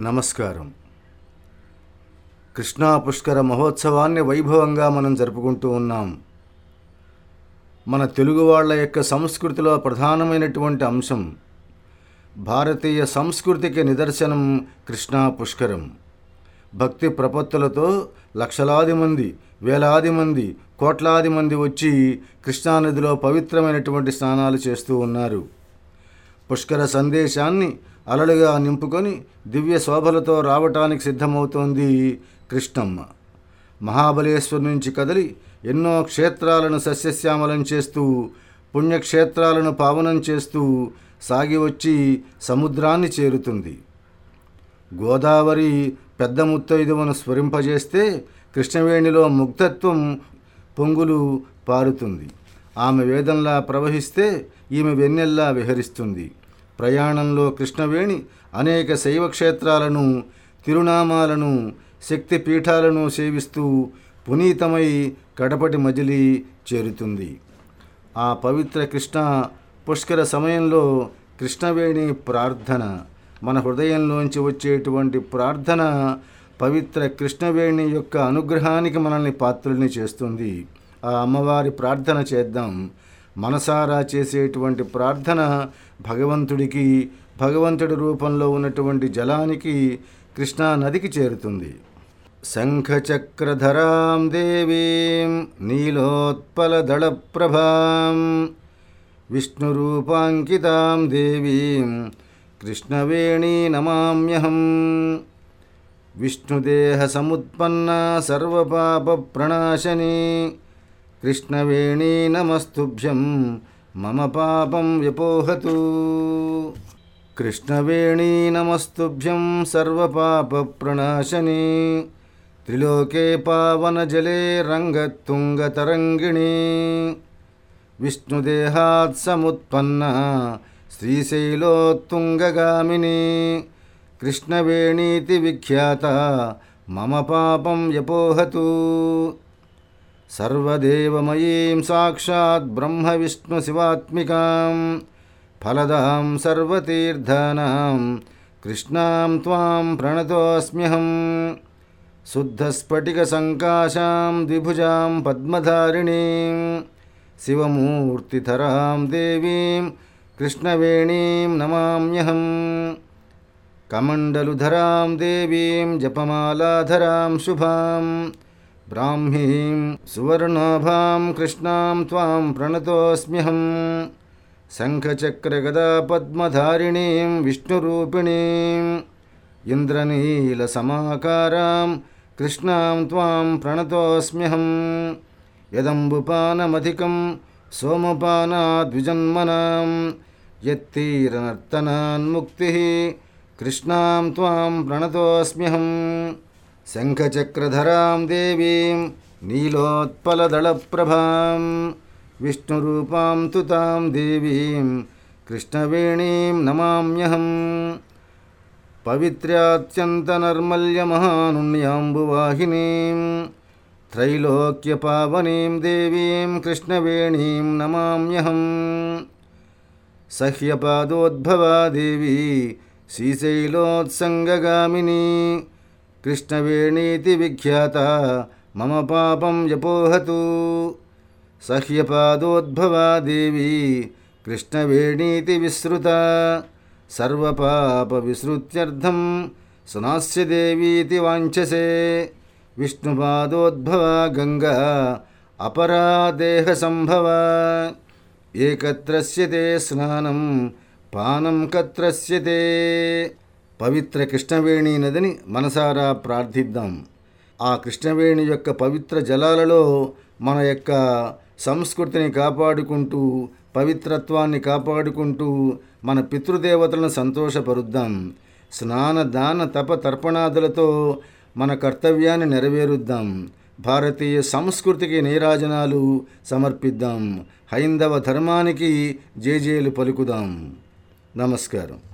నమస్కారం. కృష్ణా పుష్కర మహోత్సవాన్ని వైభవంగా మనం జరుపుకుంటూ ఉన్నాం. మన తెలుగు వాళ్ళ యొక్క సంస్కృతిలో ప్రధానమైనటువంటి అంశం భారతీయ సంస్కృతికి నిదర్శనం కృష్ణా పుష్కరం. భక్తి ప్రపత్తులతో లక్షలాది మంది వేలాది మంది కోట్లాది మంది వచ్చి కృష్ణానదిలో పవిత్రమైనటువంటి స్నానాలు చేస్తూ ఉన్నారు. పుష్కర సందేశాన్ని అలలుగా నింపుకొని దివ్య శోభలతో రావటానికి సిద్ధమవుతోంది కృష్ణమ్మ. మహాబలేశ్వర్ నుంచి కదిలి ఎన్నో క్షేత్రాలను సస్యశ్యామలం చేస్తూ పుణ్యక్షేత్రాలను పావనం చేస్తూ సాగి వచ్చి సముద్రాన్ని చేరుతుంది. గోదావరి పెద్ద ముత్తైదువను స్ఫురింపజేస్తే కృష్ణవేణిలో ముగ్ధత్వం పొంగులు పారుతుంది. ఆమె వేదంలా ప్రవహిస్తే ఈమె వెన్నెల్లా విహరిస్తుంది. ప్రయాణంలో కృష్ణవేణి అనేక శైవ క్షేత్రాలను తిరునామాలను శక్తి పీఠాలను సేవిస్తూ పునీతమై కడపటి మజిలి చేరుతుంది. ఆ పవిత్ర కృష్ణ పుష్కర సమయంలో కృష్ణవేణి ప్రార్థన మన హృదయంలోంచి వచ్చేటువంటి ప్రార్థన పవిత్ర కృష్ణవేణి యొక్క అనుగ్రహానికి మనల్ని పాత్రుల్ని చేస్తుంది. ఆ అమ్మవారి ప్రార్థన చేద్దాం. మనసారా చేసేటువంటి ప్రార్థన భగవంతుడికి భగవంతుడి రూపంలో ఉన్నటువంటి జలానికి కృష్ణా నదికి చేరుతుంది. శంఖచక్రధరాం దేవీం నీలోత్పలదళప్రభాం విష్ణురూపాంకితాం దేవీం కృష్ణవేణీ నమామ్యహం. విష్ణుదేహ సముత్పన్న సర్వపాప ప్రణాశని కృష్ణవేణీ నమస్తుభ్యం మమ పాపం వ్యపోహతు కృష్ణవేణీ నమస్తుభ్యం సర్వపాపప్రణాశనీ. త్రిలోకే పావనజలే రంగతుంగతరంగిణి. విష్ణుదేహాత్ సముత్పన్న శ్రీశైలోత్తుంగగామిని. కృష్ణవేణీతి విఖ్యాత మమ పాపం వ్యపోహతు सर्वदेवमयीं साक्षात् ब्रह्मविष्णुशिवात्मिकां फलदां सर्वतीर्थानां कृष्णां त्वां प्रणतोऽस्म्यहं शुद्धस्फटिकसङ्काशां द्विभुजां पद्मधारिणीं शिवमूर्तिधरां देवीं कृष्णवेणीं नमाम्यहम् कमण्डलुधरां देवीं जपमालाधरां शुभाम् ब्राह्मीं सुवर्णाभां कृष्णां त्वां प्रणतोऽस्म्यहं शङ्खचक्रगदापद्मधारिणीं विष्णुरूपिणीम् इन्द्रनीलसमाकारां कृष्णां त्वां प्रणतोऽस्म्यहं यदम्बुपानमधिकं सोमपानाद्विजन्मनां यत्तीरनर्तनान्मुक्तिः कृष्णां त्वां प्रणतोऽस्म्यहम् शङ्खचक्रधरां देवीं नीलोत्पलदलप्रभां विष्णुरूपां तु तां देवीं कृष्णवेणीं नमाम्यहं पवित्र्यात्यन्तनर्मल्यमहानुण्याम्बुवाहिनीं त्रैलोक्यपावनीं देवीं कृष्णवेणीं नमाम्यहम्। सह्यपादोद्भवा देवी श्रीशैलोत्सङ्गगामिनी कृष्णवेणीति विख्याता। मम पापं जपोहतु सह्यपादोद्भवा देवी कृष्णवेणीति विसृता। सर्वपापविसृत्यर्थं सुनास्य देवीति वाञ्छसे। विष्णुपादोद्भवा गङ्गा अपरा देहसम्भवा। एकत्रस्य ते स्नानं पानं कत्रस्य ते పవిత్ర కృష్ణవేణి నదిని మనసారా ప్రార్థిద్దాం. ఆ కృష్ణవేణి యొక్క పవిత్ర జలాలలో మన యొక్క సంస్కృతిని కాపాడుకుంటూ పవిత్రత్వాన్ని కాపాడుకుంటూ మన పితృదేవతలను సంతోషపరుద్దాం. స్నాన దాన తప తర్పణాదులతో మన కర్తవ్యాన్ని నెరవేరుద్దాం. భారతీయ సంస్కృతికి నీరాజనాలు సమర్పిద్దాం. హైందవ ధర్మానికి జేజేలు పలుకుదాం. నమస్కారం.